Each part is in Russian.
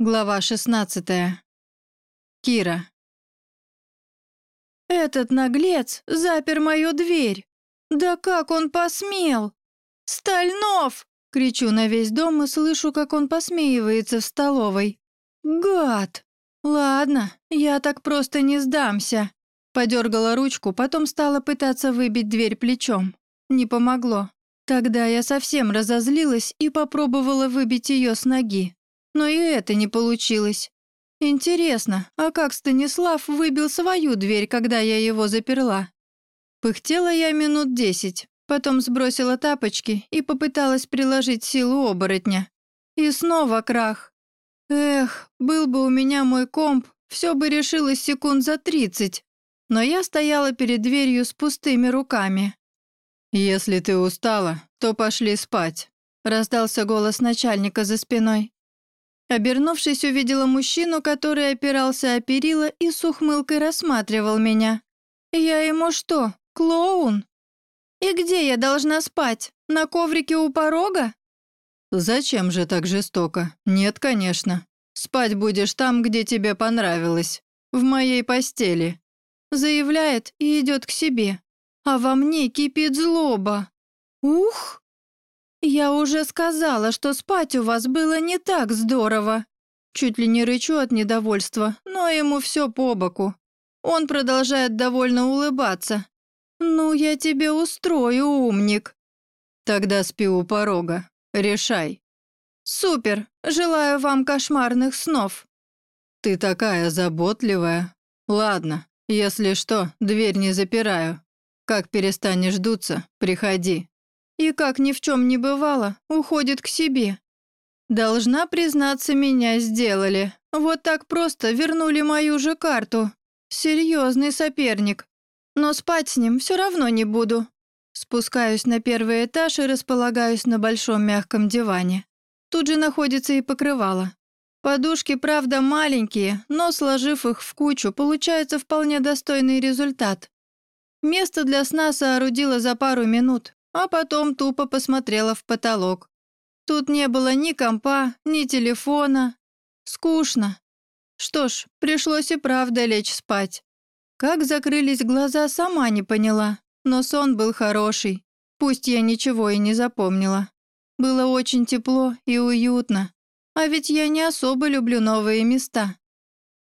Глава 16. Кира. «Этот наглец запер мою дверь! Да как он посмел! Стальнов!» Кричу на весь дом и слышу, как он посмеивается в столовой. «Гад! Ладно, я так просто не сдамся!» Подергала ручку, потом стала пытаться выбить дверь плечом. Не помогло. Тогда я совсем разозлилась и попробовала выбить ее с ноги. Но и это не получилось. Интересно, а как Станислав выбил свою дверь, когда я его заперла? Пыхтела я минут десять, потом сбросила тапочки и попыталась приложить силу оборотня. И снова крах. Эх, был бы у меня мой комп, все бы решилось секунд за тридцать. Но я стояла перед дверью с пустыми руками. «Если ты устала, то пошли спать», — раздался голос начальника за спиной. Обернувшись, увидела мужчину, который опирался о перила и с ухмылкой рассматривал меня. «Я ему что, клоун? И где я должна спать? На коврике у порога?» «Зачем же так жестоко? Нет, конечно. Спать будешь там, где тебе понравилось. В моей постели», — заявляет и идет к себе. А во мне кипит злоба. «Ух!» «Я уже сказала, что спать у вас было не так здорово». Чуть ли не рычу от недовольства, но ему все по боку. Он продолжает довольно улыбаться. «Ну, я тебе устрою, умник». «Тогда спи у порога. Решай». «Супер! Желаю вам кошмарных снов». «Ты такая заботливая. Ладно, если что, дверь не запираю. Как перестанешь дуться, приходи» и, как ни в чем не бывало, уходит к себе. Должна признаться, меня сделали. Вот так просто вернули мою же карту. Серьезный соперник. Но спать с ним все равно не буду. Спускаюсь на первый этаж и располагаюсь на большом мягком диване. Тут же находится и покрывало. Подушки, правда, маленькие, но, сложив их в кучу, получается вполне достойный результат. Место для сна соорудила за пару минут, а потом тупо посмотрела в потолок. Тут не было ни компа, ни телефона. Скучно. Что ж, пришлось и правда лечь спать. Как закрылись глаза, сама не поняла, но сон был хороший, пусть я ничего и не запомнила. Было очень тепло и уютно, а ведь я не особо люблю новые места.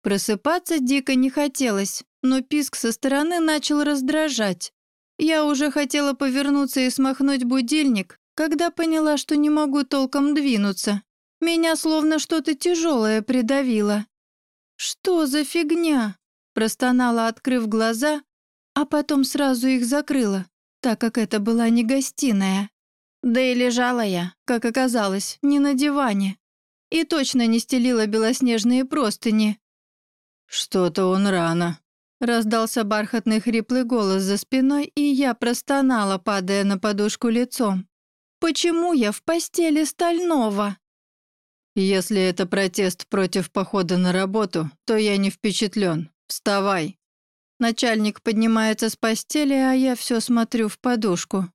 Просыпаться дико не хотелось, но писк со стороны начал раздражать. Я уже хотела повернуться и смахнуть будильник, когда поняла, что не могу толком двинуться. Меня словно что-то тяжелое придавило. «Что за фигня?» – простонала, открыв глаза, а потом сразу их закрыла, так как это была не гостиная. Да и лежала я, как оказалось, не на диване. И точно не стелила белоснежные простыни. «Что-то он рано», Раздался бархатный хриплый голос за спиной, и я простонала, падая на подушку лицом. «Почему я в постели стального?» «Если это протест против похода на работу, то я не впечатлен. Вставай!» Начальник поднимается с постели, а я все смотрю в подушку.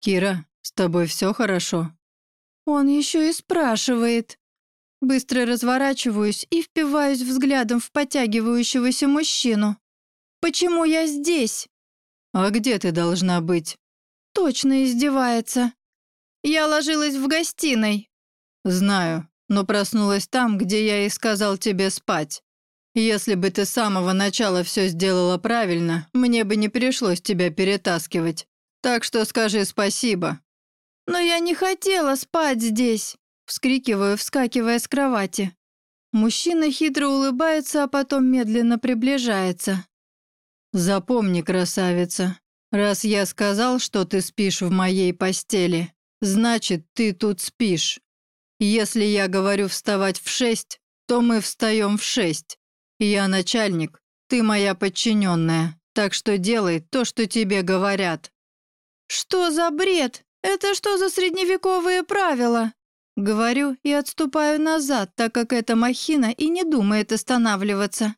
«Кира, с тобой все хорошо?» Он еще и спрашивает. Быстро разворачиваюсь и впиваюсь взглядом в потягивающегося мужчину. «Почему я здесь?» «А где ты должна быть?» Точно издевается. «Я ложилась в гостиной». «Знаю, но проснулась там, где я и сказал тебе спать. Если бы ты с самого начала все сделала правильно, мне бы не пришлось тебя перетаскивать. Так что скажи спасибо». «Но я не хотела спать здесь». Вскрикиваю, вскакивая с кровати. Мужчина хитро улыбается, а потом медленно приближается. «Запомни, красавица, раз я сказал, что ты спишь в моей постели, значит, ты тут спишь. Если я говорю вставать в шесть, то мы встаем в шесть. Я начальник, ты моя подчиненная, так что делай то, что тебе говорят». «Что за бред? Это что за средневековые правила?» Говорю и отступаю назад, так как эта махина и не думает останавливаться.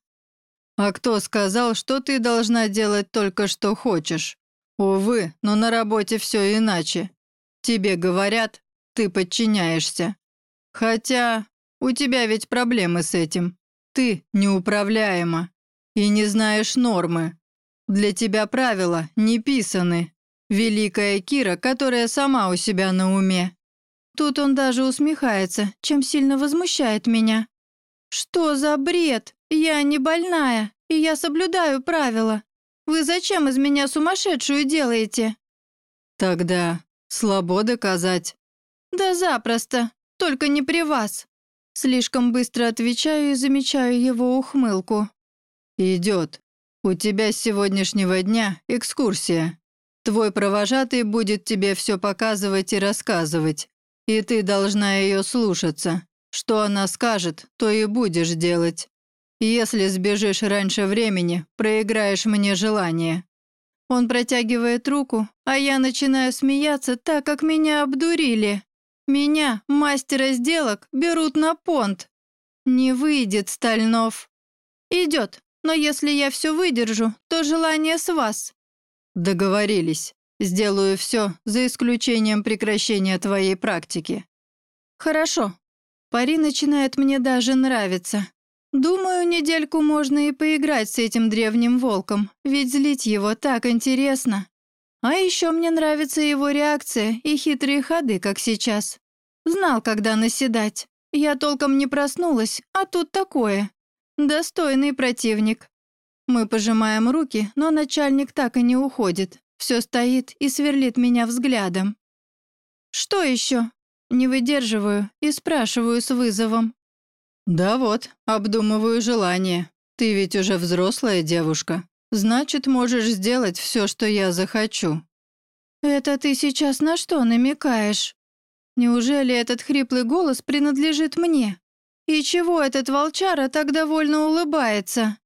«А кто сказал, что ты должна делать только что хочешь? Увы, но на работе все иначе. Тебе говорят, ты подчиняешься. Хотя У тебя ведь проблемы с этим. Ты неуправляема и не знаешь нормы. Для тебя правила не писаны. Великая Кира, которая сама у себя на уме. Тут он даже усмехается, чем сильно возмущает меня. «Что за бред? Я не больная, и я соблюдаю правила. Вы зачем из меня сумасшедшую делаете?» «Тогда слабо доказать». «Да запросто, только не при вас». Слишком быстро отвечаю и замечаю его ухмылку. «Идет. У тебя с сегодняшнего дня экскурсия. Твой провожатый будет тебе все показывать и рассказывать, и ты должна ее слушаться. Что она скажет, то и будешь делать. Если сбежишь раньше времени, проиграешь мне желание». Он протягивает руку, а я начинаю смеяться, так как меня обдурили. Меня, мастера сделок, берут на понт. Не выйдет, Стальнов. Идет, но если я все выдержу, то желание с вас. Договорились. Сделаю все, за исключением прекращения твоей практики. Хорошо. Пари начинает мне даже нравиться. Думаю, недельку можно и поиграть с этим древним волком, ведь злить его так интересно. А еще мне нравится его реакция и хитрые ходы, как сейчас. Знал, когда наседать. Я толком не проснулась, а тут такое. Достойный противник. Мы пожимаем руки, но начальник так и не уходит. Все стоит и сверлит меня взглядом. Что еще? Не выдерживаю и спрашиваю с вызовом. «Да вот, обдумываю желание. Ты ведь уже взрослая девушка. Значит, можешь сделать все, что я захочу». «Это ты сейчас на что намекаешь? Неужели этот хриплый голос принадлежит мне? И чего этот волчара так довольно улыбается?»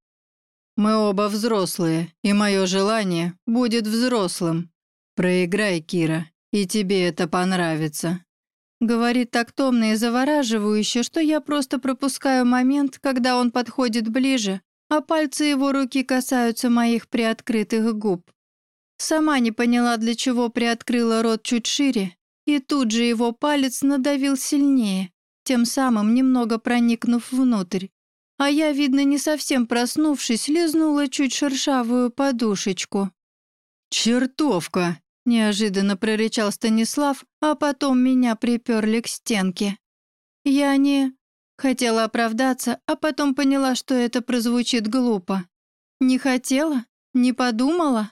«Мы оба взрослые, и мое желание будет взрослым. Проиграй, Кира, и тебе это понравится». Говорит так томно и завораживающе, что я просто пропускаю момент, когда он подходит ближе, а пальцы его руки касаются моих приоткрытых губ. Сама не поняла, для чего приоткрыла рот чуть шире, и тут же его палец надавил сильнее, тем самым немного проникнув внутрь. А я, видно, не совсем проснувшись, лизнула чуть шершавую подушечку. «Чертовка!» Неожиданно прорычал Станислав, а потом меня приперли к стенке. Я не... Хотела оправдаться, а потом поняла, что это прозвучит глупо. Не хотела? Не подумала?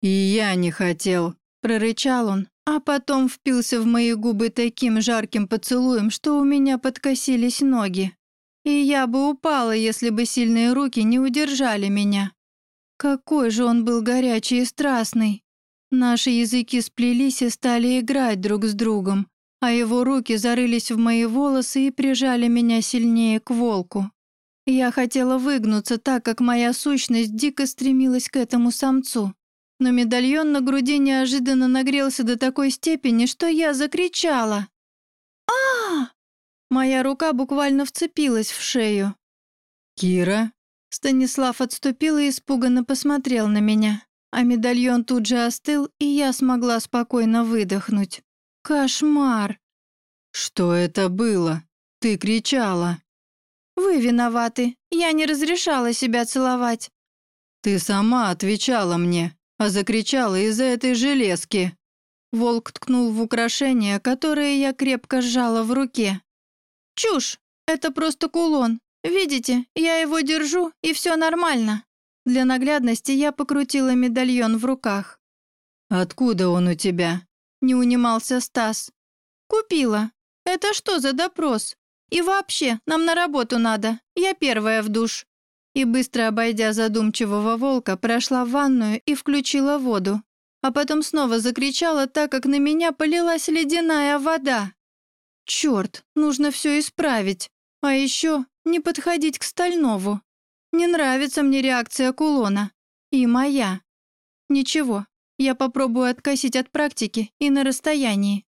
«И я не хотел», — прорычал он, а потом впился в мои губы таким жарким поцелуем, что у меня подкосились ноги. И я бы упала, если бы сильные руки не удержали меня. Какой же он был горячий и страстный. Наши языки сплелись и стали играть друг с другом, а его руки зарылись в мои волосы и прижали меня сильнее к волку. Я хотела выгнуться так, как моя сущность дико стремилась к этому самцу. Но медальон на груди неожиданно нагрелся до такой степени, что я закричала. Моя рука буквально вцепилась в шею. «Кира?» Станислав отступил и испуганно посмотрел на меня. А медальон тут же остыл, и я смогла спокойно выдохнуть. Кошмар! Что это было? Ты кричала. Вы виноваты. Я не разрешала себя целовать. Ты сама отвечала мне, а закричала из-за этой железки. Волк ткнул в украшение, которое я крепко сжала в руке. «Чушь! Это просто кулон. Видите, я его держу, и все нормально». Для наглядности я покрутила медальон в руках. «Откуда он у тебя?» — не унимался Стас. «Купила. Это что за допрос? И вообще, нам на работу надо. Я первая в душ». И быстро обойдя задумчивого волка, прошла в ванную и включила воду. А потом снова закричала, так как на меня полилась ледяная вода. Черт, нужно все исправить. А еще не подходить к Стальнову. Не нравится мне реакция кулона. И моя. Ничего, я попробую откосить от практики и на расстоянии.